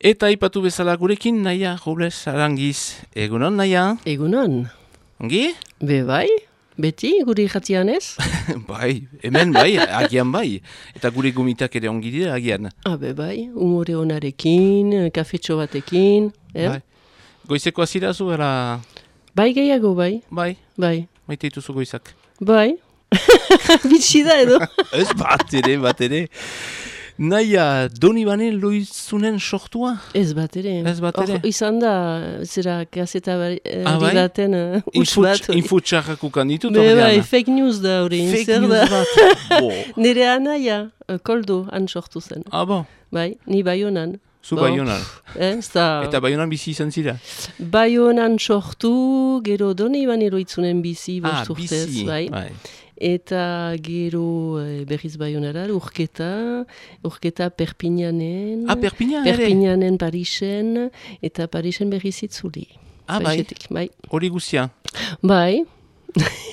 Eta ipatu bezala gurekin, naia, Robles Arangiz. Egunon, naia? Egunon. Ongi? Be bai, beti guri jatian ez? bai, hemen bai, agian bai. Eta gure gomitak ere ongi dira, agian. Ah, be bai, umore onarekin, kafetxo batekin. Eh? Bai. Goizeko azira zu, era... Bai gehiago bai, Bai, bai. maite dituzu goizak. Bai. Bitsi da edo. Ez bat ere, bat ere. Naia, doni bane loizunen sortua? Ez bat ere. Ez bat ere. Hor, izan da, zera, gazeta bari Ah, bai? baten, uh, huts bat. Infutxarrak ukan ditut, Be bai, fake news da hori. Fake news da? bat. Nire anaia, uh, koldo, han sortu zen. Ah, bo. Bai, ni baionan. Zu Bo. baionan. Eh, da... Eta baionan bizi izan zira? Baionan sortu, gero doni banero itzunen bizi, Ah, bost urtez, bizi. bai. bai. Eta gero eh, berriz baionara, urketa, urketa Perpignanen, Ah, Perpignan? Perpignanen Parisen, eta Parisen berriz itzuli. Ah, bai. Parisetik, bai. Hori guztia. Bai,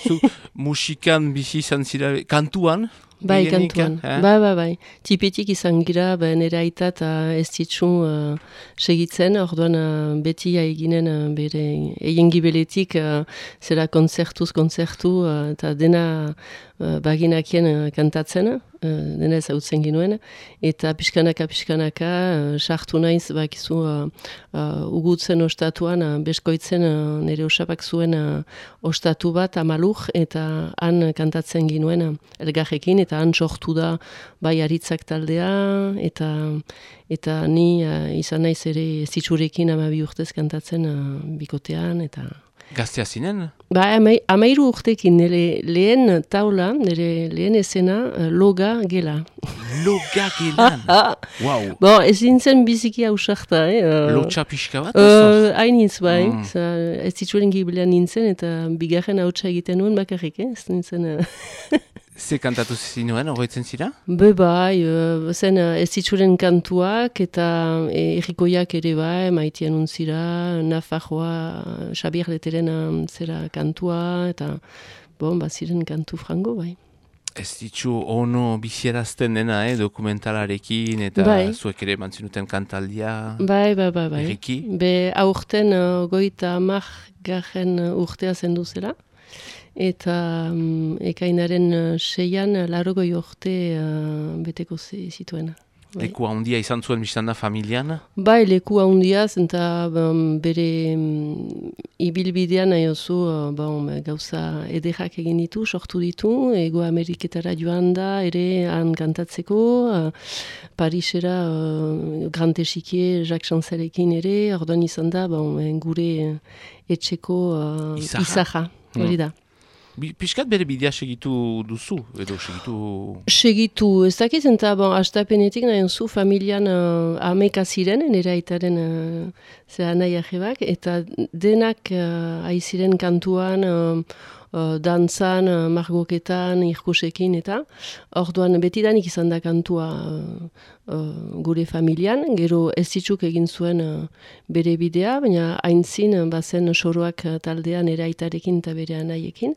Zu musikan bizi izan zira, kantuan? Bai kantuan. eh? Bai, bai, bai. Tipetik izan gira, ba, nire aita eta ez ditzu uh, segitzen, orduan uh, beti eginen uh, bere egin gibeletik uh, zera konzertuz konzertu uh, eta dena baginakien uh, kantatzen, uh, dena ezagutzen ginuen, eta pixkanaka pixkanaka uh, sartu naiz bakizu uh, ugutzen ostatuan, beskoitzen nire osapak zuen ostatu bat amalur, eta han kantatzen ginuen elgarrekin, eta han sortu da bai aritzak taldea, eta eta ni uh, izan naiz ere zitsurekin amabi urtez kantatzen uh, bikotean, eta... Gaztea zinen? Ba, amai, amairu urtekin nire lehen taula, nire lehen esena, uh, loga gela. Logak elan. Ah, Wow. bo, ez nintzen biziki hausarta, eh? Uh, Lotxa pixka bat? Uh, Hainitz bai, Mm. za, ez zituen gibilean nintzen eta bigarren hautsa egiten nuen bakarrik, eh? ez nintzen... Uh, Ze kantatu zinuen, horretzen zira? Be bai, uh, zen uh, ez zitsuren kantuak eta eh, errikoiak ere bai, maitean untzira, Nafarroa, Xabier Leteren zera kantua eta bon, baziren kantu frango bai. Ez ditzu ono bizierazten dena, eh, dokumentalarekin, eta Bai. zuek ere mantzinuten kantaldia. Bai, bai, bai, bai. Berriki? Be aurten uh, goita amak garen urtea zendu zela. Eta um, ekainaren uh, seian, uh, larogoi urte uh, beteko zi- zituen. Bai. Leku handia izan zuen biztan da familian. Bai, leku handiaz, eta um, bere um, ibilbidean nahi oso, uh, bon, gauza ederrak egin ditu, sortu ditu, ego Ameriketara joan da, ere han kantatzeko, uh, Parisera uh, Grand Echiquier, Jacques Chancelekin ere, orduan izan da, bon, gure etxeko uh, Izaha. hori da. Piskat bere bidea segitu duzu, edo segitu... Segitu, ez dakit, eta bon, astapenetik nahi zu familian uh, ameka ziren, nire aitaren uh, zera nahi ahebak, eta denak uh, aiziren kantuan, uh, uh, dantzan, uh, margoketan, irkusekin, eta orduan betidanik izan da kantua uh, uh, gure familian, gero ez zitzuk egin zuen uh, bere bidea, baina haintzin bazen soroak taldean nire aitarekin eta bere anaiekin.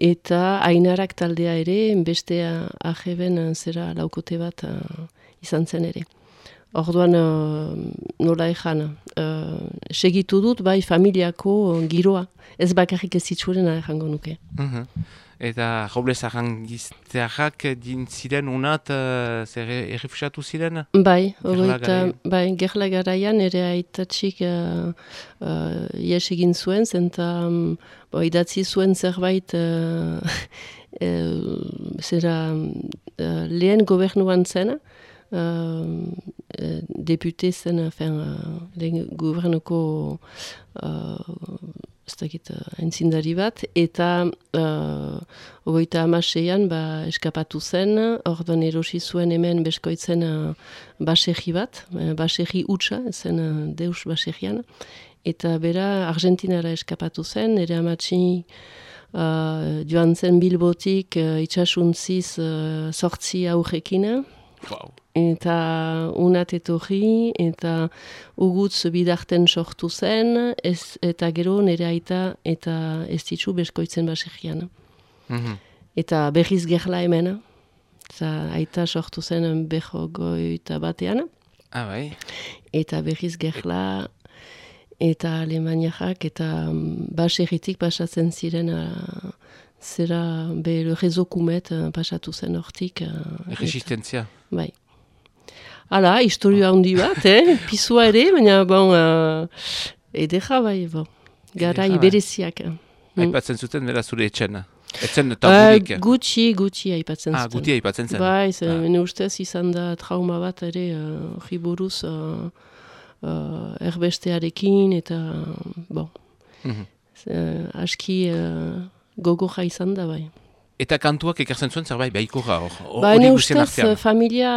Eta ainarak taldea ere, bestea aheben eh, zera laukote bat eh, izan zen ere. Orduan, uh, nola ezan, uh, segitu dut bai familiako giroa. Ez bakarrik ez zitsuren jango nuke. Mhm. Eta Robles arrangizteak din ziren unat, uh, zer errefusatu ziren? Bai, Gerla bai, gerla garaian ere aitatxik uh, uh, ies egin zuen, zenta um, bo, idatzi zuen zerbait uh, uh, zera uh, lehen gobernuan zen, uh, uh, depute zen, enfin, uh, gobernuko uh, ez dakit, uh, entzindari bat, eta uh, ogoita amaseian ba, eskapatu zen, orduan erosi zuen hemen beskoitzen uh, baserri bat, uh, baserri utxa, zen uh, deus baserrian, eta bera Argentinara eskapatu zen, ere amatxi uh, joan zen Bilbotik uh, itxasuntziz uh, sortzi aurrekin, Wow. eta unat etorri, eta ugutz bidarten sortu zen, ez, eta gero nire aita eta ez ditzu beskoitzen baserrian. Mhm. Eta berriz gerla hemen, eta aita sortu zen behogoita batean, Ah, bai. eta berriz gerla, eta alemaniak, eta um, baserritik pasatzen ziren uh, zera be le rezo kumet uh, pasatu zen hortik. Uh, Resistentzia. Bai. Hala, historia handi bat, eh? Pisua ere, baina, bon, uh, edera bai, bon. Gara ibereziak. Mm. Aipatzen zuten, bera zure etxena. Etzen Uh, taburik. gutxi, gutxi aipatzen ah, zuten. guti aipatzen zen. Bai, ze, Ah. ustez izan da trauma bat ere uh, horri buruz uh, uh, erbestearekin eta, bon, Mhm. ze, aski uh, gogorra izan da, bai. Eta kantuak ekartzen zuen zerbait behiko hor. hor- Ba, hori ne guztien ustez, artean. familia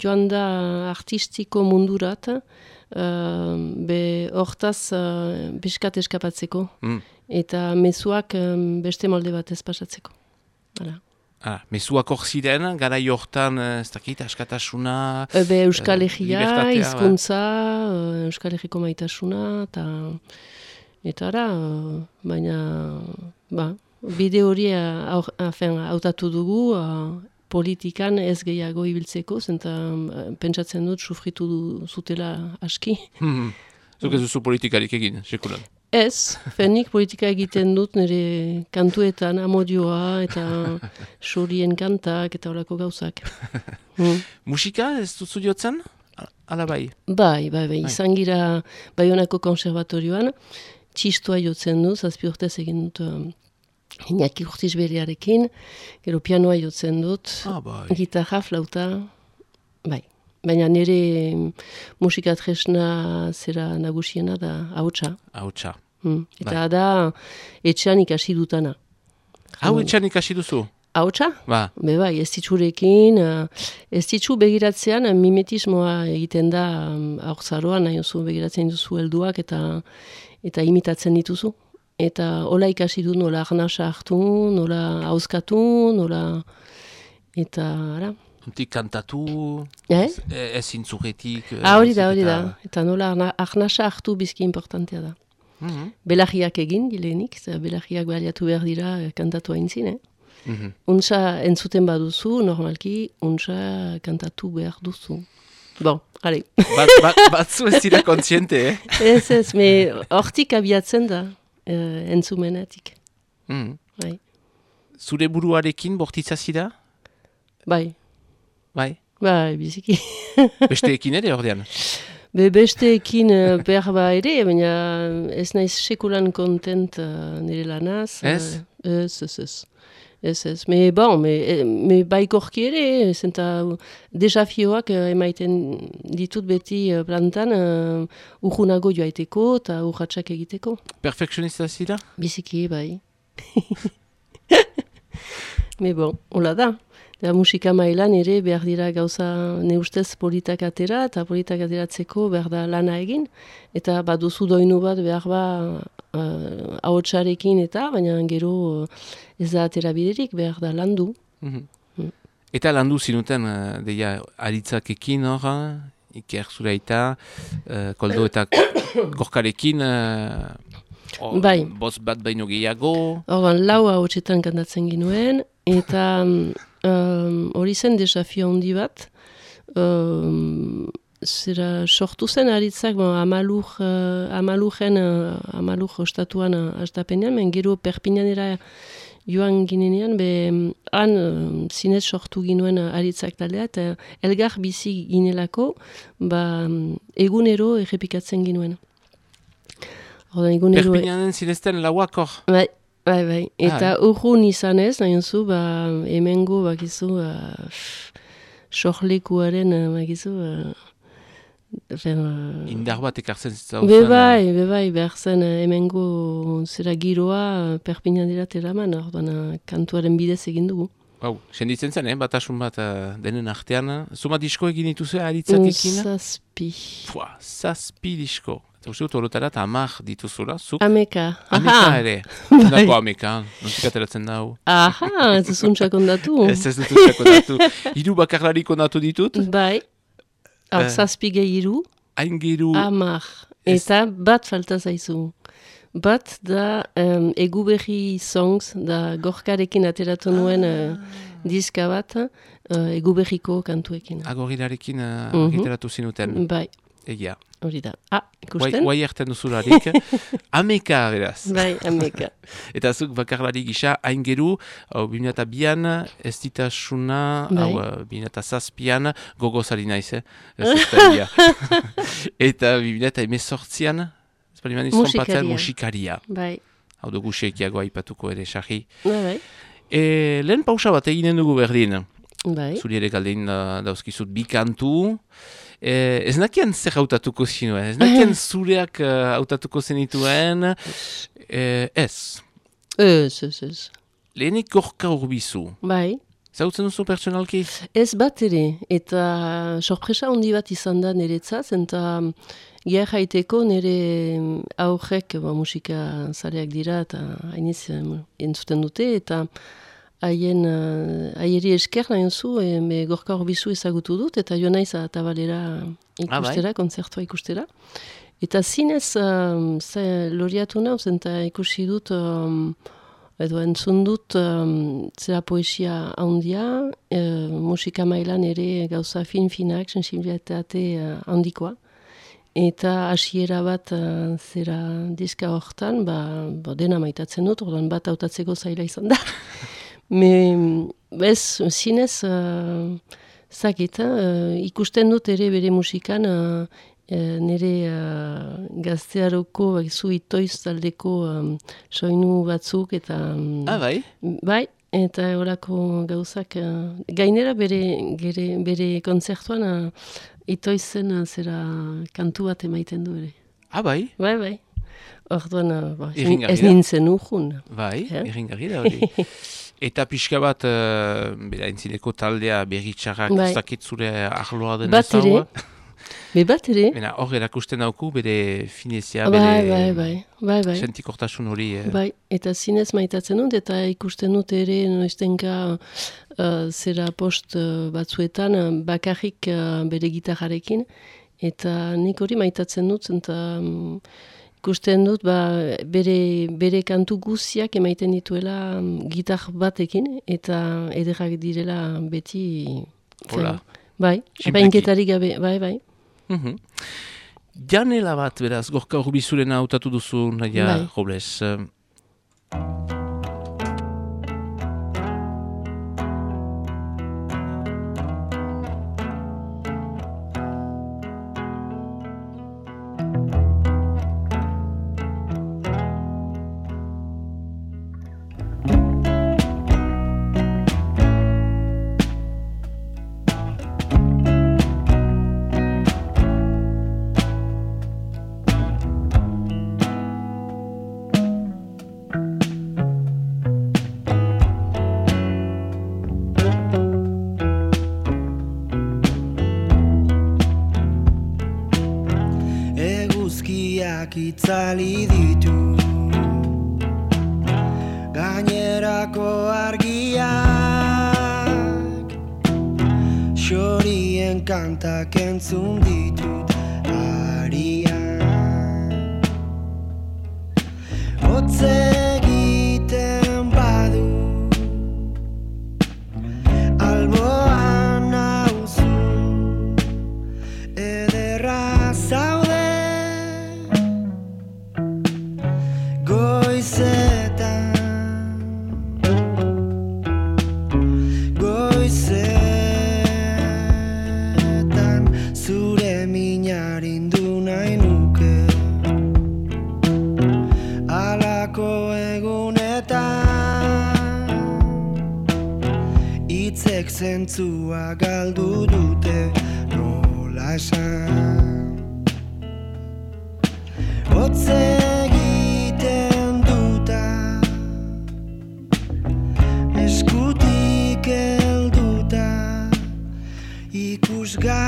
joan da artistiko mundurat, uh, be hortaz uh, biskat eskapatzeko, Mm. eta mezuak um, beste molde bat pasatzeko. Hala. Ah, mezuak hor ziren, gara hortan, eh, ez dakit, askatasuna... Ebe Euskal Eh, Herria, libertatea, hizkuntza, eh, Euskal Herriko maitasuna, eta eta ara, eh, baina, ba, bide hori eh, aur- afen, hautatu dugu, eh, politikan ez gehiago ibiltzeko, zenta eh, pentsatzen dut sufritu du, zutela aski. Hmm. Zuk ez duzu politikarik egin, sekulan. Ez, fenik politika egiten dut nire kantuetan amodioa eta sorien kantak eta horako gauzak. Mm. Musika ez duzu jotzen? Ala bai. Bai, bai, bai, izan gira Baionako konservatorioan, txistua jotzen du, zazpi urtez egin dut Iñaki urtiz beriarekin, gero pianoa jotzen dut, Ah, bai. gitarra, flauta, bai. Baina nire musika tresna zera nagusiena da hautsa. Hautsa. Mm. Eta Bai. da etxean ikasi dutana. Hau etxan ikasi duzu? Hautsa? Ba, Be bai, ez ditzurekin, uh, ez ditzu begiratzean uh, mimetismoa egiten da um, aurzaroan, nahi duzu begiratzen duzu helduak eta eta imitatzen dituzu. Eta hola ikasi du nola arnasa hartu, nola hauskatu, nola... Eta, ara, hontik kantatu, eh? ez intzugetik... Ah, hori da, hori da. Eta nola arna- arnasa hartu bizki importantea da. Mhm, Belagiak egin, ze belagiak baliatu behar dira eh, kantatu haintzin, eh? mhm. Untsa entzuten baduzu, normalki, untsa kantatu behar duzu. Bon, ale. Bat, bat, batzu ez dira kontziente, eh? ez ez, me hortik abiatzen da, uh, entzumenetik. Mhm. Bai, Zure buruarekin bortitza zira? bai, Bai. bai, biziki. Besteekin ere ordean. Be besteekin uh, behar ba ere, baina ez naiz sekulan kontent uh, nire lanaz. eh, Ez? ez, ez, ez. Ez, ez. Me, bon, me, eh, me baikorki ere, zenta desafioak emaiten ditut beti uh, plantan uh, urgunago joaiteko eta urratxak egiteko. Perfekzionista zira? Biziki, bai. Me bon, hola da. Da musika mailan ere behar dira gauza ne ustez politak atera eta politak ateratzeko behar da lana egin. Eta baduzu doinu bat behar ba uh, ahotsarekin eta, baina gero uh, ez da atera biderik behar da landu. Mhm. Eta landu zinuten, uh, deia, aritzakekin hor, iker zureita, uh, koldo eta gorkarekin, uh, o- Bai. boz bat baino gehiago, Orban lau ahotsetan kantatzen ginuen, eta um, hori zen desafio handi bat. Um, zera sortu zen aritzak, bon, amalur, uh, amaluren, uh, amalur ostatuan uh, astapenean, men gero perpinanera joan ginenean, be han uh, zinez sortu ginuen uh, aritzak taldea, eta elgar bizi ginelako, ba, um, egunero errepikatzen ginuen. Ordan egunero... Perpignanen zinezten lauak hor. Bai, bai, bai. Eta urrun izan ez, nahi zu, ba, hemengo, bakizu, ba, sohlekuaren, eh, bakizu, ba, fen, uh, Indar bat ekartzen zauzen. Be bai, be bai, behar zen eh, hemengo zera giroa perpinadera teraman, orduan eh, kantuaren bidez egin dugu. Hau, senditzen zen, eh? batasun bat uh, denen artean. Zuma disko egin dituzu aritzakekin? Zazpi. Fua, zazpi disko. Eta uste dut horretara eta amak dituzula, zuk Ameka. ameka Aha, ere. Bai. Zendako ameka, nontik ateratzen da hau. aha, ez zuntxak ondatu. Ez ez dut utzako datu. Hiru bakarlarik ondatu ditut, Bai, hor Eh. zazpi gehiru. hain geru... Amar. Ez- Eta bat falta zaizu. Bat da um, eguberri songs, da gorkarekin ateratu nuen uh, diska bat uh, eguberriko kantuekin. Agorilarekin uh, Mhm. argitaratu zinuten. Bai, Egia. hori da. Ah, ikusten? guai erten duzularik. Ameka, beraz. Bai, ameka. Eta zuk bakarlari gisa, hain geru, hau, bimena bian, ez ditasuna, Bai. hau, uh, bimena zazpian, gogozari naiz, eh? Ez eta bimena emezortzian, ez bali maniz Musikaria. musikaria. Bai, Hau dugu sekiago aipatuko ere, sarri. bai, bai. E, lehen pausa bat eginen dugu berdin. Bai, Zuri ere galdein da, dauzkizut bi kantu. E, ez nakien zer hautatuko zinuen, ez nakien zureak uh, hautatuko zenituen. E, ez, ez, ez, ez. lehenik gorka urbizu. Bai, Zautzen duzu pertsonalki? ez bat ere, eta sorpresa handi bat izan da niretzat, eta Gia jaiteko nire aurrek ba, musika zareak dira eta hainiz em, entzuten dute eta haien uh, haieri esker nahi zu e, me gorka horbizu ezagutu dut eta jo naiz atabalera ikustera, konzertua ikustera. Eta zinez um, ze loriatu nauz eta ikusi dut um, edo entzun dut um, zera poesia handia, e, musika mailan ere gauza fin-finak, sensibilitate uh, handikoa. Eta hasiera bat uh, zera diska hortan, ba, ba, dena maitatzen dut, orduan bat hautatzeko zaila izan da. Me, bez, zinez, uh, zakit, uh, ikusten dut ere bere musikan, uh, nire uh, gaztearoko, zu itoiz taldeko um, soinu batzuk, eta... Um, Ah, bai? Bai, eta horako gauzak, uh, gainera bere, gere, bere konzertuan uh, itoizen uh, zera kantu bat emaiten du ere. Ah, bai? Bai, bai. Orduan, uh, ba, ez- ez nintzen urjun. Bai, Eh? da hori. Eta pixka bat, uh, bera entzineko taldea berritxarrak Bai. ez dakit zure arloa den Bat ere. Be bat ere? Bena, hor erakusten dauku bere finezia, bai, bere bai, bai, bai, bai. sentikortasun hori. eh. Bai, eta zinez maitatzen dut, eta ikusten dut ere noiztenka uh, zera post uh, batzuetan bakarrik uh, bere gitarrarekin, eta nik hori maitatzen dut, eta um, ikusten dut ba, bere, bere kantu guziak emaiten dituela um, gitar batekin, eta ederrak direla beti... Hola. Bai, apainketarik gabe, bai, bai. Mhm. Janela bat, beraz, gorka urbizuren hautatu duzu, naia, Bai. Robles. Itzali ditu. Gainerako argiak Xorien kantak entzun ditut Ikus gaur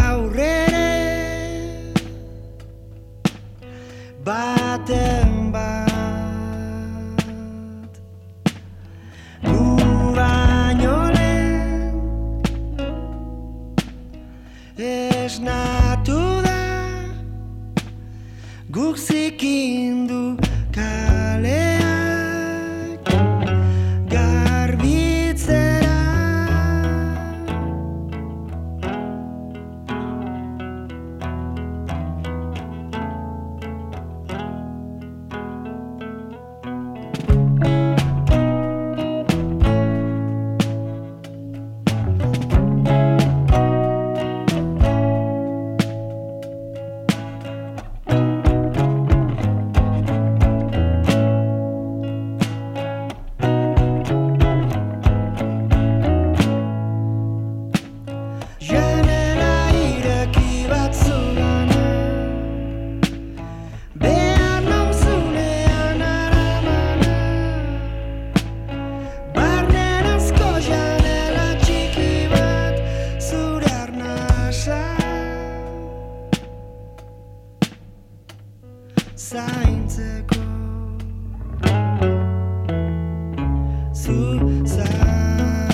zaintzeko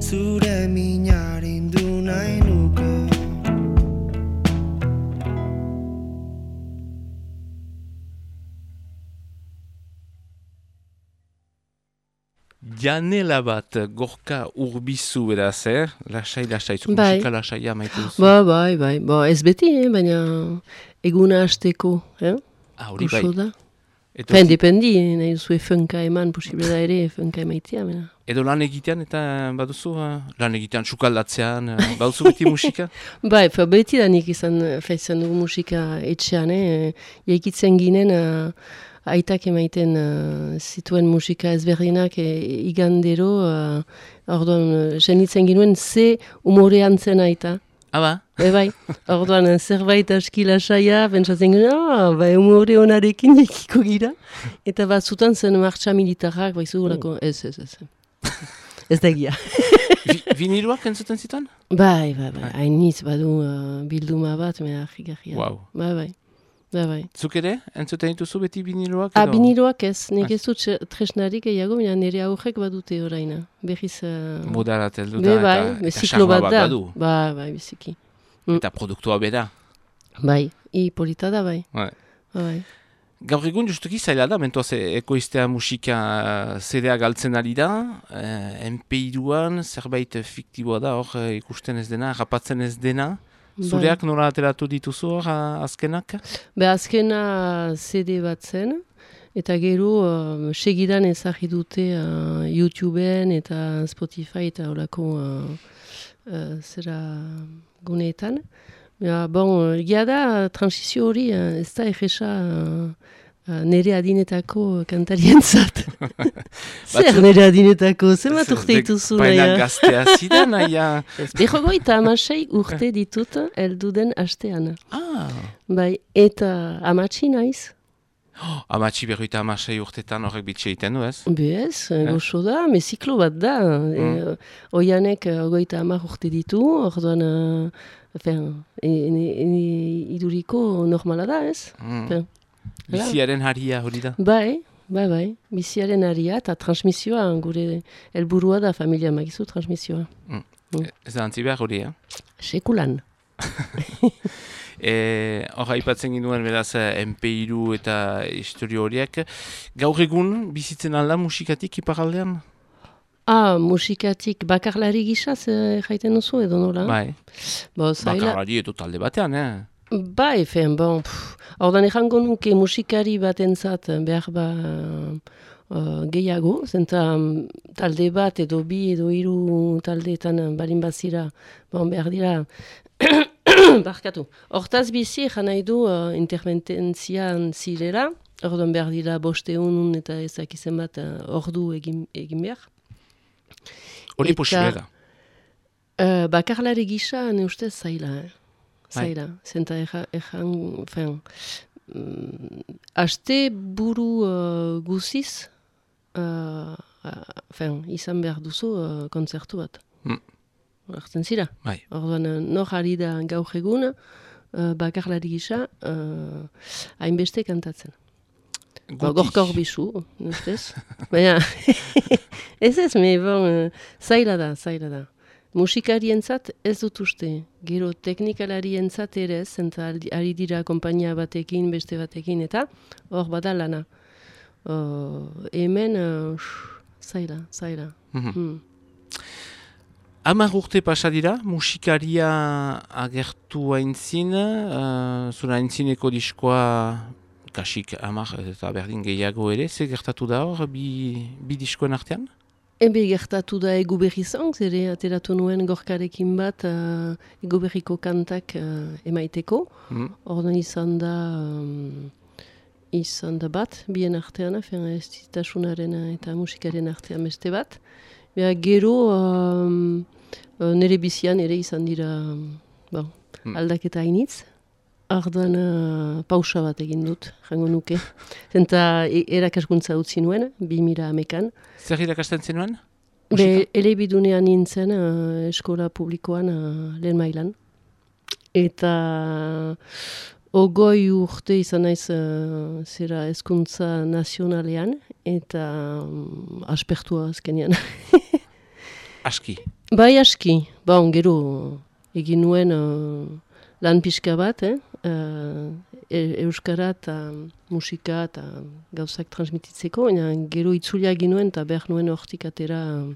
Zure minarindu nahi nuke Janela bat gorka urbizu beraz, eh? Lasai, lasai, zuk Bai. musika lasaia maite duzu. Ba, bai, bai, ba, ez beti, eh, baina eguna hasteko, eh? ah, hori bai. Da. Edo, Fen, dependi, nahi duzu funka eman, posible da ere funka emaitia, baina. edo lan egitean eta baduzu, eh? lan egitean sukaldatzean, eh? baduzu beti musika? Bai, fa, beti da nik izan, fa, izan dugu musika etxean, eh? Jaikitzen ginen, uh, aitak emaiten uh, zituen musika ezberdinak e, igandero, uh, orduan, senitzen ginuen ze umorean zen aita. Ah, ba? E bai, orduan eh, zerbait aski lasaia, pentsatzen ginen, ah, ba, umore honarekin ekiko gira. Eta bat zutan zen martxa militarrak, bai zugulako, ez, ez, ez. ez da egia. Vi, viniluak entzuten zitan? Bai, bai, bai, hainitz badu uh, bilduma bat, mea argigarria. Wow. Bai, bai, bai, bai. Zuk ere, entzuten dituzu beti viniluak? Ah, edo- biniloak ez, nik Ah. ez dut tresnarik gehiago, baina nire aurrek badute oraina. Berriz... Uh, Modarat heldu be, da, bai, eta, eta charma bat da. badu. Bai, bai, biziki. Eta produktua bera. Bai, i polita da, bai. Bai. Bai. Gaur egun justuki zaila da, mentoaz ekoiztea musika zedea galtzen ari da, uh, MP2an zerbait fiktiboa da, hor eh, ikusten ez dena, rapatzen ez dena. Zureak nola ateratu dituzu hor azkenak? Be azkena CD bat zen, eta gero uh, segidan ezagri dute uh, YouTubeen eta Spotify eta horako uh, zera guneetan. Ja, bon, egia da, transizio hori uh, ez da egesa uh, uh, nere adinetako kantarientzat. Zer Batzu- nere adinetako, zenbat urte dituzu Baina naia? gaztea zida, naia. Ez, Berrogoita amasei urte ditut elduden astean. Ah, Bai, eta amatxi naiz. Oh, amatxi berroita amasei urtetan horrek bitxe egiten du ez? Bez, goxo da, me ziklo bat da. E, oianek eh, hogeita hamar urte ditu, orduan, uh, fen, e, e, e, iduriko normala da, ez? Mm. Fen. Biziaren haria hori da. Bai, bai, bai, biziaren aria eta transmisioa, gure helburua da familia magizu transmisioa. Mm. Ez da antzi behar hori, eh? Sekulan. E, hor aipatzen ginduen beraz eh, MP2 eta historio horiek. Gaur egun bizitzen alda musikatik iparaldean? Ah, musikatik bakarlari gisa ze jaiten duzu edo nola? Bai, Bo, zaila, bakarlari edo talde batean, eh? Bai, fen, bon, pff, ordan ejango nuke musikari batentzat behar ba uh, gehiago, zenta mm, talde bat edo bi edo hiru taldeetan balin bazira, bon, behar dira, barkatu. Hortaz bizi ejan nahi du uh, intervententzian zirela, ordan behar dira bosteun eta ezak izen bat uh, ordu egin, egin behar. Hori posible da. Uh, bakarlari gisa, ne ustez zaila, eh? Bai. Zaila, zenta eja- ejan, fen, mm, aste buru uh, guziz, uh, uh, fen, izan behar duzu uh, kontzertu bat. Mm. Artzen zira. Bai. Orduan, uh, nor ari da gaur egun, uh, bakarlari gisa, uh, hainbeste kantatzen. Ba, gorka horbizu, ustez. Baina, ez ez, me, bon, eh, zaila da, zaila da. Musikarientzat ez dut uste. Gero teknikalarientzat ere ez, aldi- ari dira konpainia batekin, beste batekin, eta hor bada lana. Uh, hemen, uh, zaila, zaila. Mhm. Hmm. Hamar urte pasa dira, musikaria agertu aintzin, uh, zura aintzineko diskoa kasik hamar eta berdin gehiago ere, ze gertatu da hor, bi, bi diskoen artean? Ebe gertatu da egu berri zonz, ere ateratu nuen gorkarekin bat uh, egu berriko kantak uh, emaiteko. Mm. Ordan izan da, um, izan da bat, bien artean, afen ez eta musikaren artean beste bat. Bea, gero, um, nire bizian ere izan dira bon, Hmm. aldaketa hainitz. Ardan uh, pausa bat egin dut, jango nuke. Zenta e- erakaskuntza utzi nuen, bi mila amekan. Zer irakasten zenuen? Be, elebidunean nintzen uh, eskola publikoan uh, lehen mailan. Eta ogoi urte izan naiz uh, zera ezkuntza nazionalean, eta um, aspertua azkenean. Aski. bai aski, bon, gero egin nuen uh, lan pixka bat, eh? uh, e- euskara eta musika eta gauzak transmititzeko, baina gero itzulia egin nuen eta behar nuen hortik atera uh,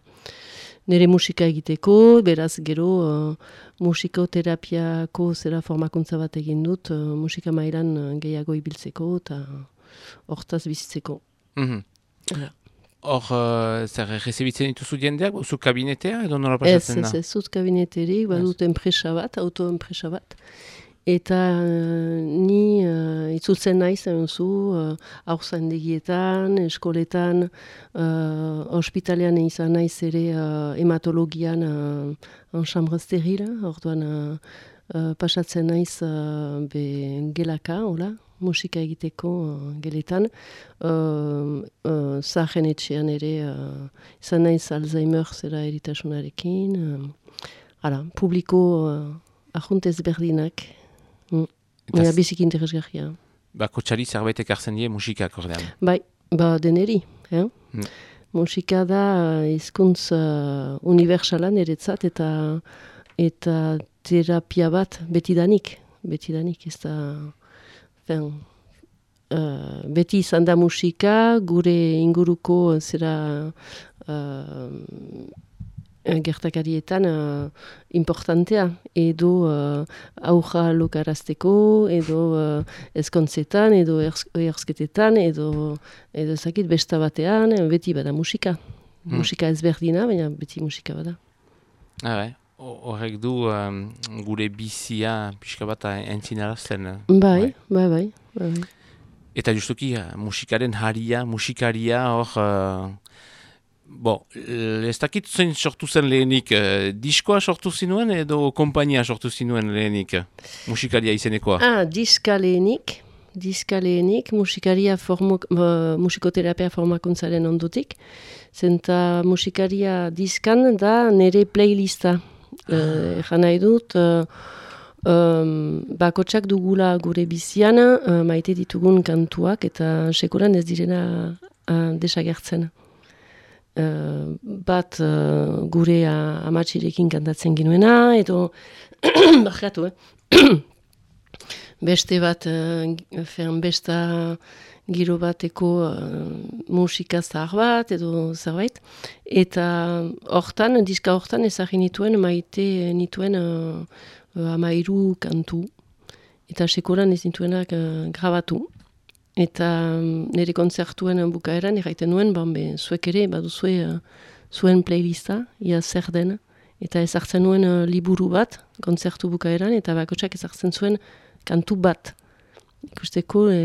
nire musika egiteko, beraz gero uh, musikoterapiako zera formakuntza bat egin dut, uh, musika mailan uh, gehiago ibiltzeko eta hortaz bizitzeko. Mhm. Hala. Hor, uh, zer, rezibitzen dituzu jendeak, zu kabinetea edo nola Ez, pasatzen ez, da? ez, zut kabineterik, badut enpresa bat, auto-enpresa bat. Eta eh, ni uh, itzultzen naiz, hemen zu, uh, aurzaindegietan, eskoletan, uh, ospitalean izan naiz ere uh, hematologian uh, en chambre sterile, orduan uh, uh, pasatzen naiz uh, be gelaka, hola, musika egiteko uh, geletan. Uh, uh, Zahen etxean ere uh, izan naiz Alzheimer zera eritasunarekin. Uh, Hala, publiko uh, ajuntez berdinak. Mm. Eta biziki interesgarria. Ba, kotxari zerbait ekartzen die musikak ordean. Bai, ba deneri. Eh? Mm. Musika da hizkuntz uh, universala niretzat eta eta terapia bat betidanik. Betidanik ez da... Fen, uh, beti izan da musika, gure inguruko zera uh, gertakarietan uh, importantea edo uh, aurra lokarazteko edo uh, ezkontzetan edo ersketetan edo edo ezakit besta batean eh, beti bada musika. Hmm. Musika ezberdina, baina beti musika bada. Ah, bai. Ho- Horrek du um, gure bizia pixka bat entzinarazten. eh? Bai, bai, bai. bai. bai. Eta justuki, eh, musikaren haria, musikaria, hor... Uh, bo, l- ez dakit zein sortu zen lehenik, uh, diskoa sortu zinuen edo kompainia sortu zinuen lehenik, eh, musikaria izenekoa. Ah, diska lehenik, diska lehenik, musikaria formo, uh, musikoterapia formakuntzaren ondutik, zenta musikaria diskan da nire playlista. Uh, Ejan nahi dut, uh, um, bakotsak dugula gure bizian, uh, maite ditugun kantuak eta sekuran ez direna uh, desagertzen. Uh, bat uh, gure uh, amatxirekin kantatzen ginuena, edo, barkatu, eh? beste bat, uh, fen, besta giro bateko uh, musika zahar bat edo zerbait. Eta hortan, diska hortan ezagin nituen maite nituen uh, amairu kantu. Eta sekoran ez nituenak uh, grabatu. Eta um, nire kontzertuen bukaeran erraiten nuen, ban be, zuek ere baduzue uh, zuen playlista, ia zer den. Eta ezartzen nuen uh, liburu bat, kontzertu bukaeran, eta bakotsak ezartzen zuen kantu bat. Ikusteko e,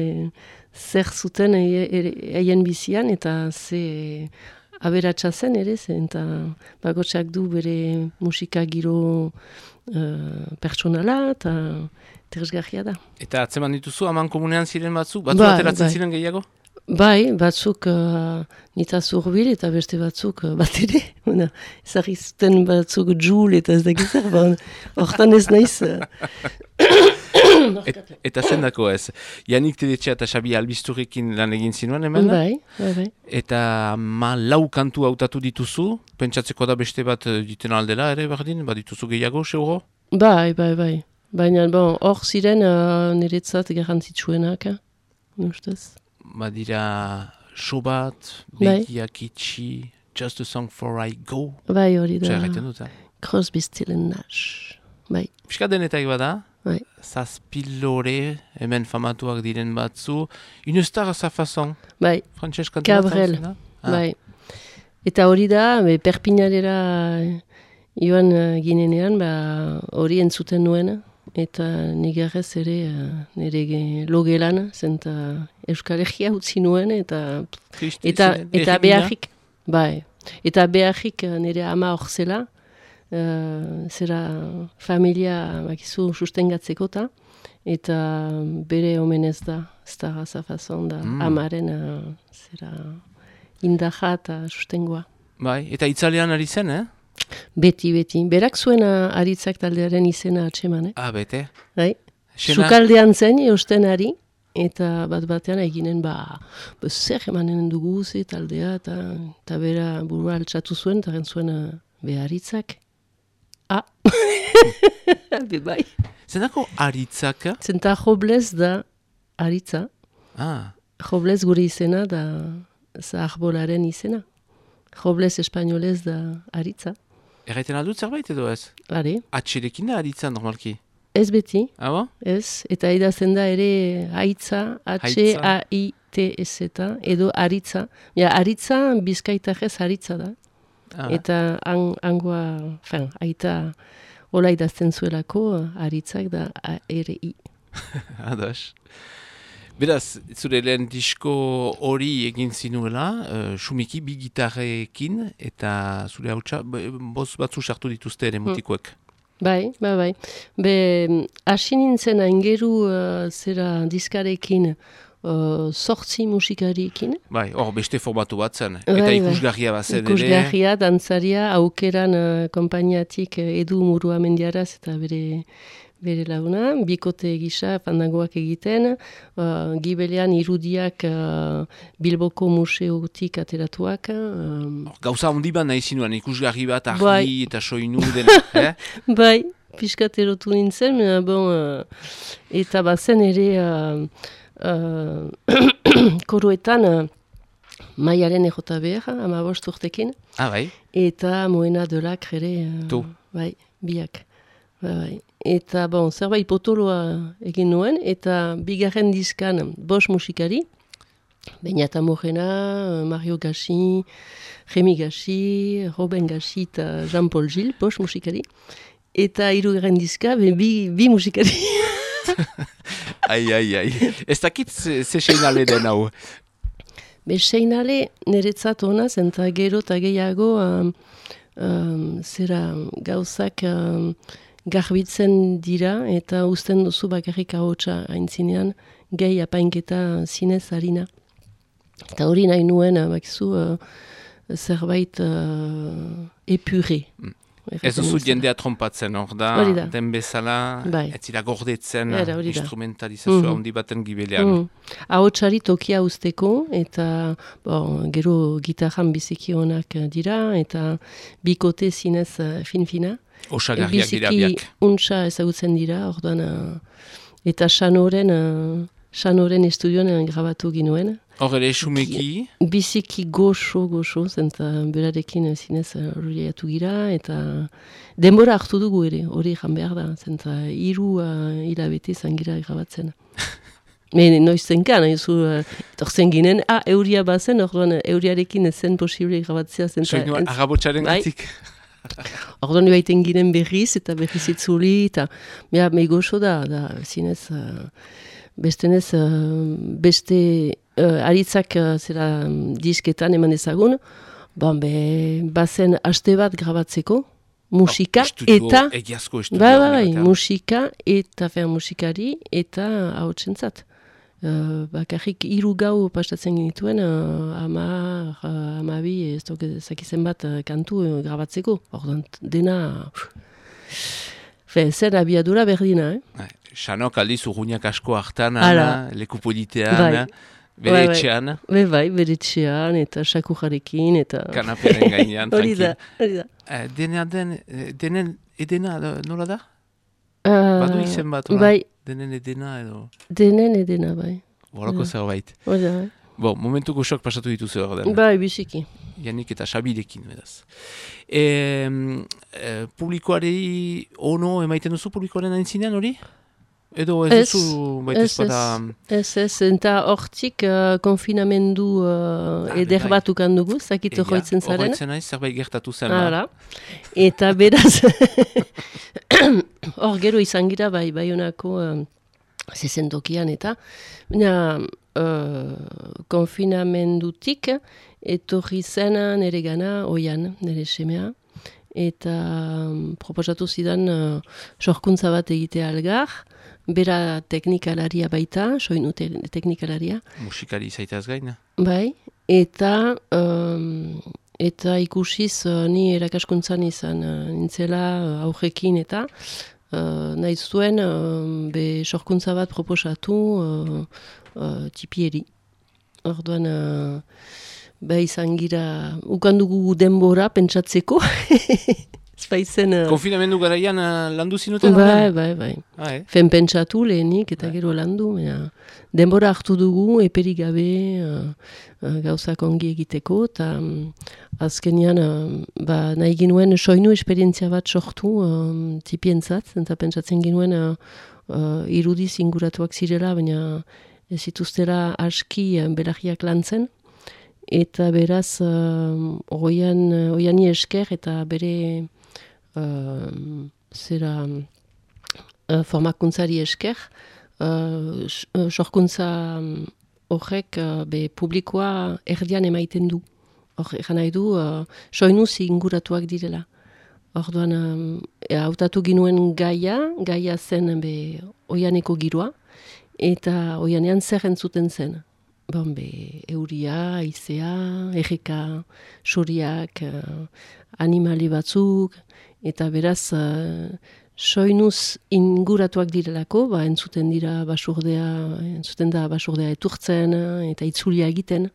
zer zuten e- ere- haien bizian, eta ze aberatsa zen ere, eta bakotsak du bere musika giro uh, pertsonala, eta interesgarria da. Eta atzeman dituzu, haman komunean ziren batzuk, batzu Bai, ateratzen bai. ziren gehiago? Bai, batzuk uh, nita zurbil eta beste batzuk uh, bat ere. Ezagri zuten batzuk jul eta ez dakit zer, ba, hortan ez naiz. Uh, Et, eta zendako ez. Janik Tedetxea eta Xabi Albizturrekin lan egin zinuen hemen? bai, bai, bai. Eta ma lau kantu hautatu dituzu, pentsatzeko da beste bat eh, diten aldela ere berdin, badituzu gehiago, seuro? Bai, bai, bai. Baina, bon, hor ziren uh, niretzat garrantzitsuenak, eh? ustez. Badira show bat, Bai. begiak itxi, just a song for I go, Bai, hori Zer da. erraiten dut, eh? Crosby, Still and Nash. Bai, Piska denetak bada, Bai. zazpilore, hemen famatuak diren batzu, une star sa façon, bai, Cabrel. bat, Ah. bai. Eta hori da, be, perpinalera joan uh, ginenean, ba, hori entzuten nuen, eta nigarrez ere uh, nire ge- logelan, zenta Euskal Herria utzi nuen, eta Kristi, eta, eta beharrik, bai, eta beharrik uh, nire ama hor zela, uh, zera familia bakizu sustengatzeko ta, eta bere omenez da, Stara Zafazon da, Mm. amaren uh, zera indaja eta sustengoa. Bai, eta itzalean ari zen, eh? Beti, beti. Berak zuen uh, aritzak taldearen izena atseman, eh? Ah, bete. Bai? Sena- Sukaldean zen, eustenari, eta bat batean eginen, ba, ba zer emanen dugu ze taldea, eta, eta bera burua altxatu zuen, eta gen zuen uh, beharitzak. Ah, Be bai. Zenako aritzak? Zenta joblez da aritza. Ah, Joblez gure izena da zaharbolaren izena. Joblez espainolez da aritza. Erraiten aldut zerbait edo ez? Are, Atxerekin da aritza normalki. ez beti, Ah, bo? ez, eta idazten da ere haitza, H-A-I-T-S eta edo aritza. Ja, aritza bizkaitarrez aritza da. Ah, Eta han, hangoa, fen, aita hola idazten zuelako aritzak da A-R-I. ados. Beraz, zure lehen disko hori egin zinuela, uh, sumiki bi gitarrekin, eta zure hautsa, boz batzu sartu dituzte ere mutikoek. Bai, bai, bai. Be, hasi nintzen aingeru uh, zera diskarekin uh, sortzi musikariekin. Bai, hor beste formatu bat zen. Bai, eta bai. ikusgarria bat zen ere. Ikusgarria, dantzaria, aukeran uh, konpainiatik uh, edu murua mendiaraz eta bere, bere launa, bikote gisa fandangoak egiten, uh, gibelean irudiak uh, Bilboko museotik ateratuak, uh, Gauza handi bat nahi zinuen, ikusgarri bat argi Bai. eta soinu dena. eh? Bai, pixkat erotu nintzen, mena, bon, uh, eta bazen ere uh, uh, koroetan uh, maiaren ejota behar, ama bost urtekin, Ah, bai. eta moena delak ere, uh, Tu. bai, biak. Bai, bai. Eta bon, zerbait potoloa egin nuen, eta bigarren dizkan bost musikari, Beñata Morena, Mario Gassi, Remi Gassi, Robin Gassi eta Jean-Paul Gilles, bost musikari. Eta hirugarren dizka, be, bi, bi musikari. Ai, ai, ai. Ez dakit ze, ze seinale den hau. Be, seinale niretzat ona zen, eta gero eta gehiago um, um, zera gauzak um, garbitzen dira, eta uzten duzu bakarrik ahotsa aintzinean, gehi apainketa zinez harina. Eta hori nahi nuen, uh, bakizu, uh, zerbait uh, epure. Ez duzu jendea trompatzen, hor da, den bezala, Bai. ez zira gordetzen Era, instrumentalizazioa Mhm. handi baten gibelean. Mm. Ahotsari tokia usteko eta bon, gero gitarran biziki onak eh, dira eta bikote zinez uh, fin-fina. Osagarriak dira biak. untsa ezagutzen dira, orduan uh, eta Xanoren, uh, Xanoren estudioan eh, grabatu ginuen. Hor ere sumeki, Biziki goxo, goxo, zenta berarekin eh, zinez eh, horiatu gira, eta denbora hartu dugu ere, hori jan behar da, zenta hiru hilabete izan gira grabatzen. Me noiz zenka, nahi zu, uh, torzen ginen, ah, euria bazen, orduan eh, euriarekin zen posible grabatzea, entz- agabotsaren Bai. gatik. Orduan baiten ginen berriz, eta berriz itzuli, eta ja, me goxo da, da, zinez, uh, bestenez, uh, beste uh, aritzak uh, zera disketan eman ezagun, bon, be, bazen aste bat grabatzeko, musika, Estudio, eta, Egiazko estudio. bai, bai, bai, honetan. musika, eta fer musikari, eta hautsentzat. Uh, bakarrik hiru gau pastatzen genituen uh, ama, uh, amabi, ez duk ezakizen bat uh, kantu uh, grabatzeko. Orduan, dena... Fe, zer abiadura berdina, eh? Bai, Xanok aldiz urruñak asko hartan, leku politean, Bai. bere Bai, bai. etxean, Be bai, beretxean eta sakujarekin eta... kanapearen gainean, Hori da, hori da. Eh, dena den, eh, denen edena, nola da? Uh, Badu izen bat? Bai, Denen edena edo, denen edena, bai. bolako Ja. zerbait. Hori da, bai. Bon, momentuko sok pasatu dituzu hor den. Bai, biziki. Janik eta Xabirekin, beraz. E, e, publikoari ono emaiten duzu publikoaren aintzinean hori? Edo ez, Ez, duzu baita espada... Ez, ez, eta hortik uh, konfinamendu uh, Ah, eder bai. bat ukan dugu, zakit Egia, horretzen zaren. Horretzen naiz, zerbait gertatu zen. Hala. Eta beraz, hor gero izan gira bai, bai honako uh, zezentokian eta, baina uh, konfinamendutik etorri zen nere gana oian, nere semea, eta um, proposatu zidan uh, sorkuntza bat egitea algar, bera teknikalaria baita, soinu te teknikalaria, Musikari zaitaz gaina. Bai, eta um, eta ikusiz uh, ni erakaskuntzan izan uh, nintzela uh, aurrekin eta uh, nahi zuen uh, be sorkuntza bat proposatu uh, uh, tipieri. Orduan, uh, be izan gira, ukandugu denbora pentsatzeko. Zbaizen... Uh, Konfinamendu garaian uh, landu zinuten? bai, bai, bai. Ah, eh? Fen pentsatu lehenik eta gero landu. Baina, denbora hartu dugu, eperik gabe uh, uh, gauzak ongi egiteko. Eta um, azkenian, uh, ba, nahi ginuen soinu esperientzia bat sortu um, tipientzat. Eta pentsatzen ginuen uh, uh, irudiz inguratuak zirela, baina ez zituztera aski uh, belagiak lantzen. Eta beraz, uh, oian, oiani esker eta bere uh, zera uh, formakuntzari esker, uh, sorkuntza um, horrek uh, be publikoa erdian emaiten du. Hor, egan nahi du, uh, soinuz inguratuak direla. Orduan, um, hautatu ginuen gaia, gaia zen be oianeko giroa, eta oianean zer entzuten zen. Bon, be, euria, izea, erreka, soriak, uh, animali batzuk, eta beraz, uh, soinuz inguratuak direlako, ba, entzuten dira basurdea, entzuten da basurdea eturtzen, eh, eta itzulia egiten,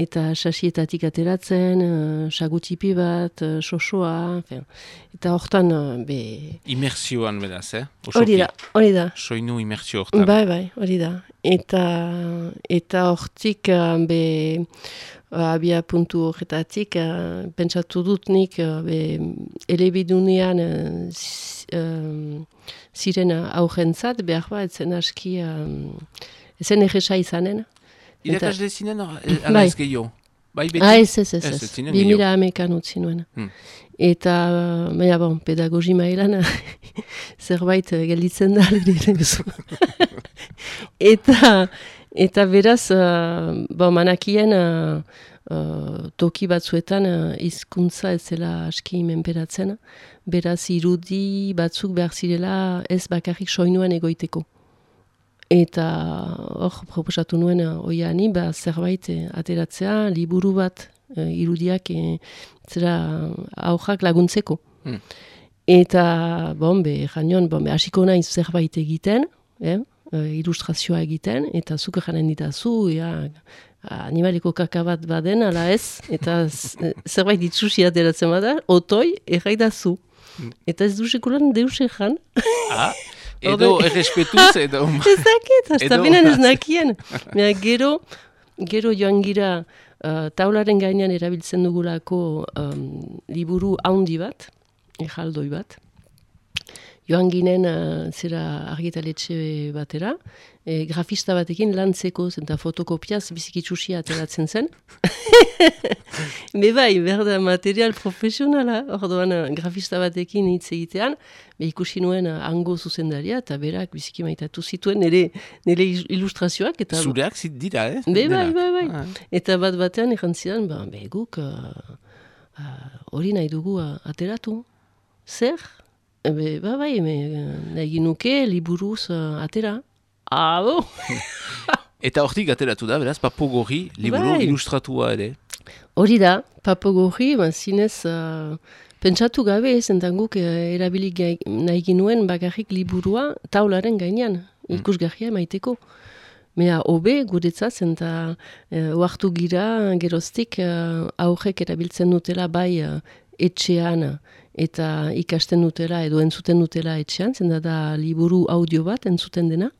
eta sasietatik ateratzen, uh, sagutipi bat, uh, sosoa, fen. eta hortan, uh, be, Imersioan beraz, eh? hori da, hori da. Soinu imersio hortan. Bai, bai, hori da. Eta, eta hortik, uh, be, abia puntu horretatik, uh, pentsatu dut nik, uh, be, elebidunean uh, um, ziren aurrentzat, behar ba, etzen aski, um, ezen egesa izanen. Irakasle zinen, ala Bai. ez gehiago? Bai, beti? Ah, ez, ez, ez, Ez, ez. Bi mila hamekan utzi nuen. Hmm. Eta, baina bon, pedagogi mailan zerbait gelditzen da duzu. eta, eta beraz, uh, bon, manakien uh, uh, toki batzuetan uh, hizkuntza ez zela aski menperatzen. Beraz, irudi batzuk behar zirela ez bakarrik soinuan egoiteko. Eta hor proposatu nuen uh, oiani, ba, zerbait eh, ateratzea, liburu bat eh, irudiak eh, zera aujak laguntzeko. Hmm. Eta, bon, be, janion, bon, be, hasiko naiz zerbait egiten, eh, eh, ilustrazioa egiten, eta zuk janen ditazu, ja, animaliko kaka bat baden, ala ez, eta eh, zerbait itxusi ateratzen bada, otoi, erraidazu. Eta ez du sekulan deus ejan. Ah, edo errespetuz, edo... Ez dakit, hasta Edo- binen ez nakien. Mea, gero, gero joan gira uh, taularen gainean erabiltzen dugulako um, liburu haundi bat, ejaldoi bat. Joan ginen uh, zera argitaletxe batera, e, grafista batekin lantzeko zen, eta fotokopiaz bizikitsusia ateratzen zen. Be bai, berda material profesionala, orduan eh, grafista batekin hitz egitean, be ikusi nuen eh, hango zuzendaria, eta berak biziki maitatu zituen nire, nire ilustrazioak, eta, Zureak zit dira, eh? Be bai, bai, bai. Ah, eta bat batean ejan zidan, ba, be guk eh, eh, hori nahi dugu eh, ateratu. Zer? Be, ba, bai, eh, nahi ginuke liburuz eh, atera. Ah, bo! Eta hortik ateratu da, beraz, papo gorri, liburu Bai. ilustratua ere. Hori da, papo gorri, ba, zinez, uh, pentsatu gabe, zentan guk uh, erabili gai- nahi ginuen bakarrik liburua taularen gainean, ikusgarria maiteko. Mea, hobe, guretzat, zenta uh, oartu gira, geroztik, uh, aurrek erabiltzen dutela bai uh, etxean, eta ikasten dutela, edo entzuten dutela etxean, zenta da liburu audio bat entzuten dena.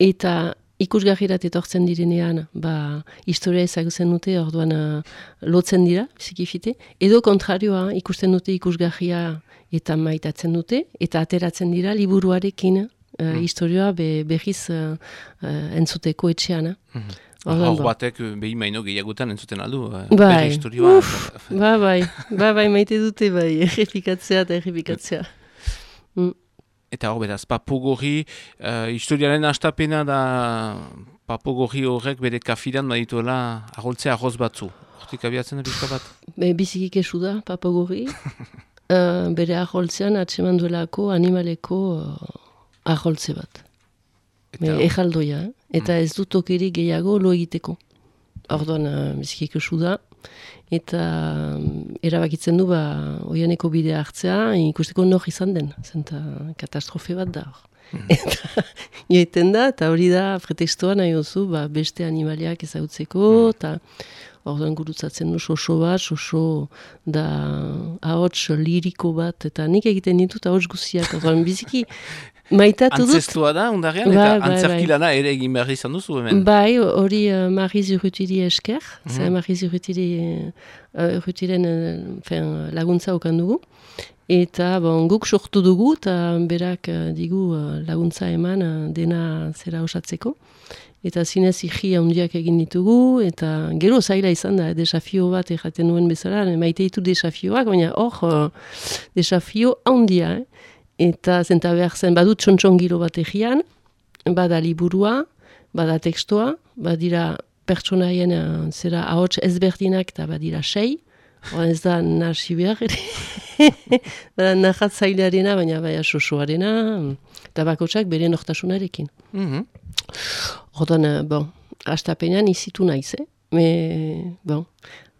Eta ikusgarrirat etortzen direnean, ba, historia ezagutzen dute, orduan uh, lotzen dira, bizikifite. Edo kontrarioa, ikusten dute ikusgarria eta maitatzen dute, eta ateratzen dira liburuarekin uh, historioa be, behiz uh, entzuteko etxean. eh. Orduan, Hor ba. batek eh, behi maino gehiagotan entzuten aldu. eh, Bai. bere historioa. Ba, bai, ba, bai, maite dute, bai, errepikatzea eta errepikatzea. Eta hor, beraz, papo gorri, uh, historiaren astapena da gorri horrek bere kafiran badituela arroltzea arroz batzu. Hortik abiatzen da bat? Be, biziki kesu da, papagorri. uh, bere aholtzean atseman duelako animaleko uh, aholtze bat. Eta, ejaldoia, eh? eta ez dut okeri gehiago lo egiteko. Orduan, uh, biziki kesu da. eta mm, erabakitzen du ba, oianeko bidea hartzea, ikusteko nor izan den, zenta katastrofe bat da hor. Mhm. Eta joiten da, eta hori da, pretextoa nahi duzu, ba, beste animaliak ezagutzeko, eta orduan gurutzatzen du soso bat, soso da ahots liriko bat, eta nik egiten ditut ahots guziak, orduan biziki maitatu dut. Antzestua da, undarrean, Bai, eta bai, antzerki bai. lana ere egin behar izan duzu hemen. Bai, hori uh, Mariz Urrutiri esker, mm. -hmm. Mariz Urrutiri, uh, Urrutiren uh, laguntza okan dugu. Eta bon, guk sortu dugu eta berak uh, digu uh, laguntza eman uh, dena zera osatzeko. Eta zinez iji handiak egin ditugu, eta gero zaila izan da, desafio bat erraten nuen bezala, maite ditu desafioak, baina hor, desafio handia, eh? Eta zenta behar zen, badut txontxon giro bat egian, bada liburua, bada tekstua, badira pertsonaien eh, zera ahots ezberdinak eta badira sei, Oa ez da nasi behar ere. bada narratzailearena, baina baina sosoarena, eta bakotsak bere nortasunarekin. Mhm. Ordan, eh, bon, astapenean izitu naiz, eh? Me, bon,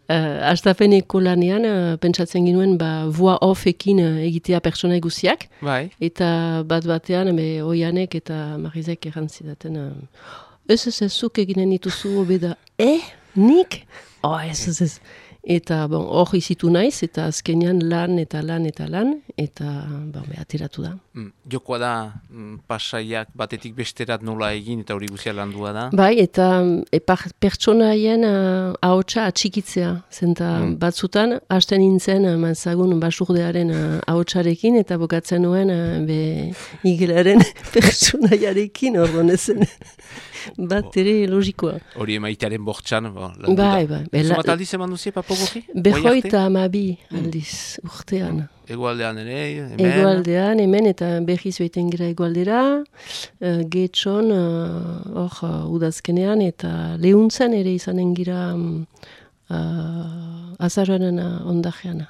uh, astapeneko lanean uh, pentsatzen ginuen ba, voix offekin uh, egitea pertsona guziak, Bai. Eta bat batean, be, oianek eta marizek errantzidaten, uh, ez ez ez zuk eginen dituzu obeda, eh, nik? Oh, ez ez ez. Eta bon, hor izitu naiz, eta azkenean lan eta lan eta lan, eta bon, be, ateratu da. Mm, Jokoa da, mm, pasaiak batetik besterat nola egin eta hori guzia landua da. Bai, eta e, par- pertsonaien ahotsa atxikitzea. Zenta Mm. batzutan, hasten nintzen mazagun basurdearen ahotsarekin, eta bokatzen nuen be, igelaren pertsonaiarekin, orduan ezen. Bat ere logikoa. Hori emaitearen bortxan. Bo, landu Bai, bai. Zumat aldiz eman duzie, papogoki? Behoita amabi aldiz urtean. Egoaldean ere, hemen. Egoaldean, hemen eta berriz beiten gira egoaldera, uh, getxon, uh, hor uh, udazkenean, eta lehuntzen ere izanen gira um, uh, azararen uh, ondajean.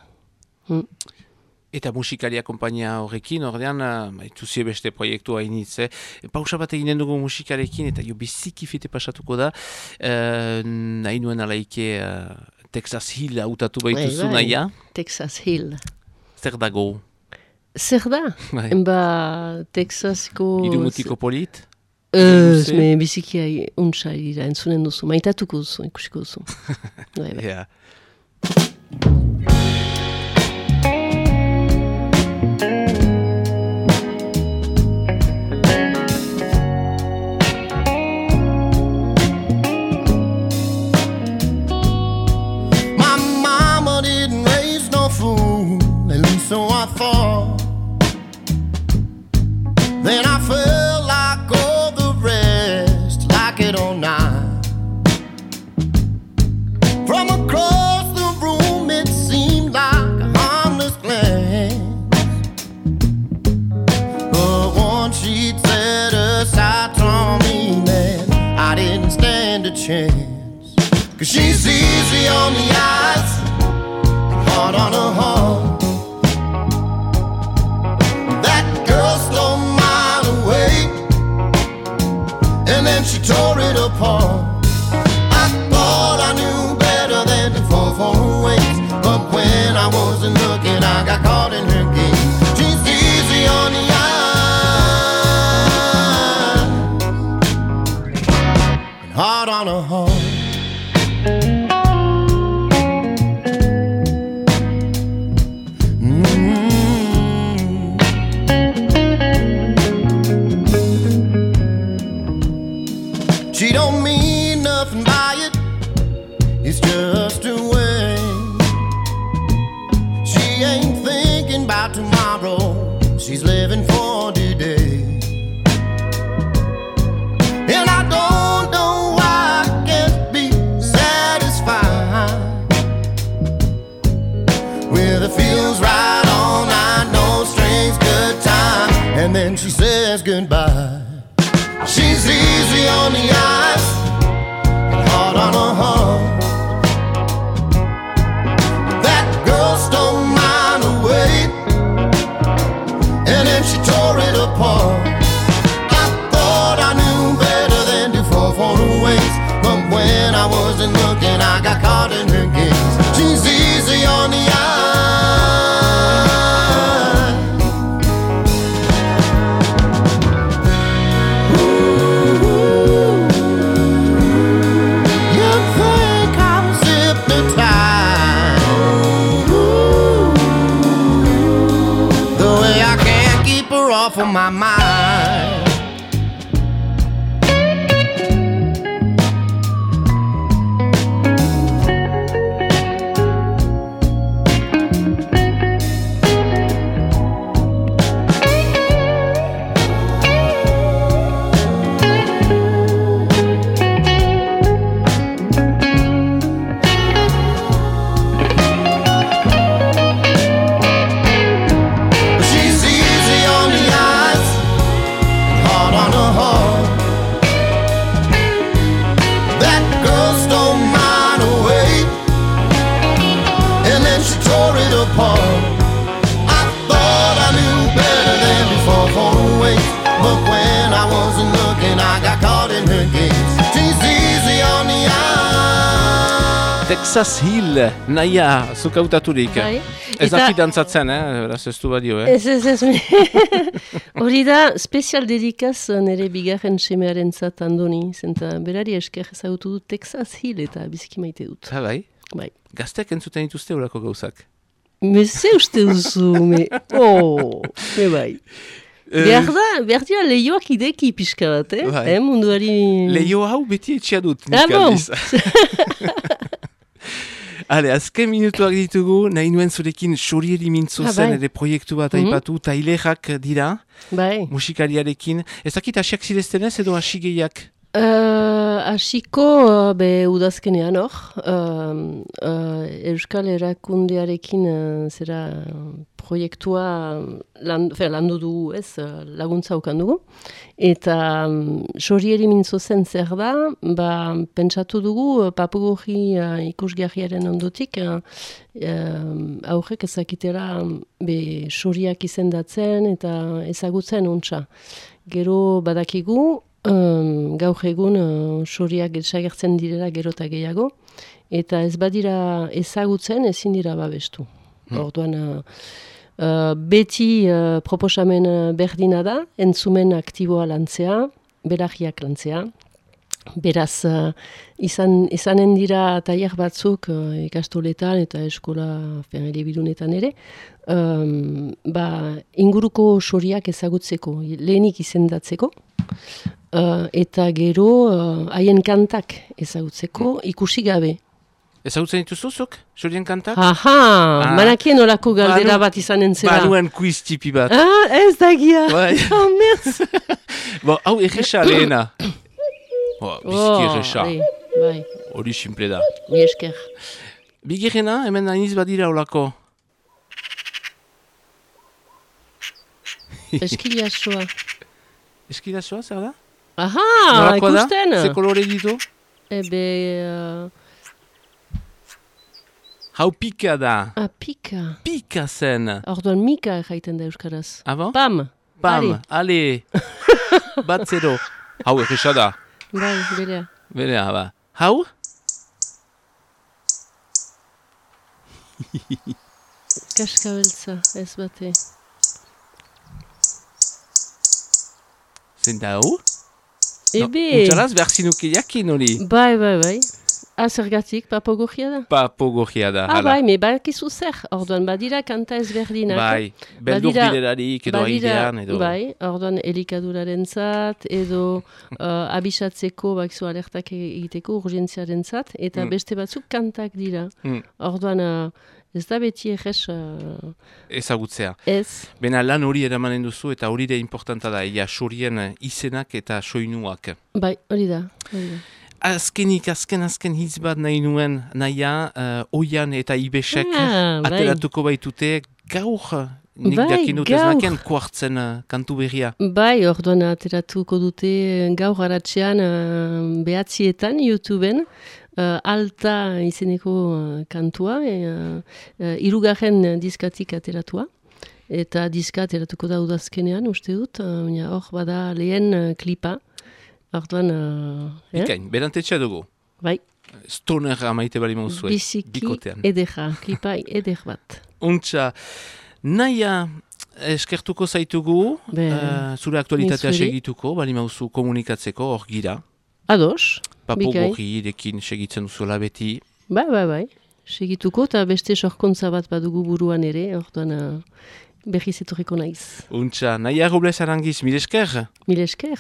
Eta musikaria kompainia horrekin, ordean, uh, ituzie beste proiektu hainitz, eh? Pausa bat eginen dugu musikarekin, eta jo biziki fite pasatuko da, uh, nahi nuen alaike uh, Texas Hill hautatu baituzu Bai, bai. nahia, Texas Hill. zer dago, Zer da? bai. Ba, Texasko... irumutiko polit, Ez, me biziki ai- untsa dira, entzunen duzu, maitatuko duzu, ikusiko duzu. bai, bai. ja. far. Texas Hill, naia, zuk hautaturik. Bai. Ez Eta- daki dantzatzen, eh? Beraz ez du badio, eh? Ez, ez, ez. Hori da, spezial dedikaz nire bigarren semearen zat andoni. Zenta berari esker ezagutu dut Texas Hill eta biziki maite dut. Ha, bai? Bai. Gazteak entzuten dituzte urako gauzak. Me ze uste duzu, me... Oh, me bai. Behar da, behar dira lehioak ideki pixka bat, eh? Bai. eh munduari... Leio hau beti etxea dut, nik Ah, bon. aldiz. Ale, azken minutuak ditugu, nahi nuen zurekin xorieri mintzo Ah, zen, bai. ere proiektu bat Mhm. aipatu, tailerak dira, Bai. musikariarekin. Ez dakit asiak zireztenez edo asigeiak? Uh, asiko, uh, be udazkenean hor, uh, uh, Euskal Erakundearekin uh, zera proiektua lan, fe, landu dugu, ez, laguntza ukan dugu. Eta um, sorieri mintzo zen zer da, ba, pentsatu dugu papugorri uh, ikusgarriaren ondotik, uh, aurrek ezakitera um, be soriak izendatzen eta ezagutzen untsa. Gero badakigu, um, gaur egun uh, soriak desagertzen direla gero eta gehiago, eta ez badira ezagutzen ezin dira babestu. Orduan, uh, uh, beti uh, proposamen berdina da, entzumen aktiboa lantzea, belagiak lantzea, Beraz, uh, izan, izanen dira tailer batzuk uh, ikastoletan eta eskola elebidunetan ere, um, ba, inguruko soriak ezagutzeko, lehenik izendatzeko, uh, eta gero uh, haien kantak ezagutzeko ikusi gabe. Ezagutzen dituzuzuk, xorien kantak? Aha, Ah. manakien olako galdera bat izanen zera. Banuen quiz tipi bat. Ah, ez da gia. Bai. Oh, merz. Bo, hau egesa lehena. Bizki egesa. bai, bai, Hori simple da. mi esker. Bigirena, hemen nainiz badira olako. Eskilasoa. Eskidazoa, zer da? Aha, Nolakoa da? ikusten. Ze kolore ditu? Ebe, uh, Hau pika da. ah, pika. Pika zen. Orduan mika jaiten da euskaraz. Abo? Pam. Pam, Ari. ale. Bat zero. Hau egesa da. Bai, berea. Berea, ba. Hau? Kaskabeltza, ez bate. Zein da hau? Ebe. Untxalaz, behar zinuke jakin hori. Bai, bai, bai. Ah, zergatik, papogogia da? Papogogia da, Ah, hala. bai, me badakizu zer. Orduan, badira kanta ezberdinak. Bai, beldur Badira- direlarik edo airean edo... Bai, orduan elikaduraren zat, edo uh, abisatzeko, bakizu alertak egiteko urgentziaren zat, eta Mm. beste batzuk kantak dira. Mm. Orduan, uh, ez da beti egez, uh, Ezagutzea. ez. Bena lan hori eramanen duzu eta hori da importanta da, ia sorien izenak eta soinuak. Bai, hori da. Hori da. Azkenik, azken, azken hitz bat nahi nuen, naia, uh, oian eta ibesek Ah, bai. ateratuko baitute gaur, nik Bai, dakin dut ez gaur. naken kuartzen uh, kantu berria. Bai, orduan ateratuko dute eh, gaur haratzean uh, behatzietan YouTubeen, uh, alta izeneko uh, kantua, uh, uh, irugarren diskatik ateratua. Eta diska ateratuko da udazkenean, uste dut, uh, baina hor bada lehen uh, klipa. Orduan, uh, eh? Bikain, berantetxea dugu. bai, Stoner amaite bali mauzue. biziki bikotean. edera, klipa eder bat. Untxa, naia eskertuko zaitugu, Be, eh, zure aktualitatea segituko, bali mauzu komunikatzeko, hor gira. Ados, Papo Bikain. gorrirekin segitzen duzuela beti. bai, bai, bai. Segituko eta beste sorkontza bat badugu buruan ere, orduan uh, berriz etorriko naiz. Untxa, naia Robles arangiz, mil esker. Mil esker.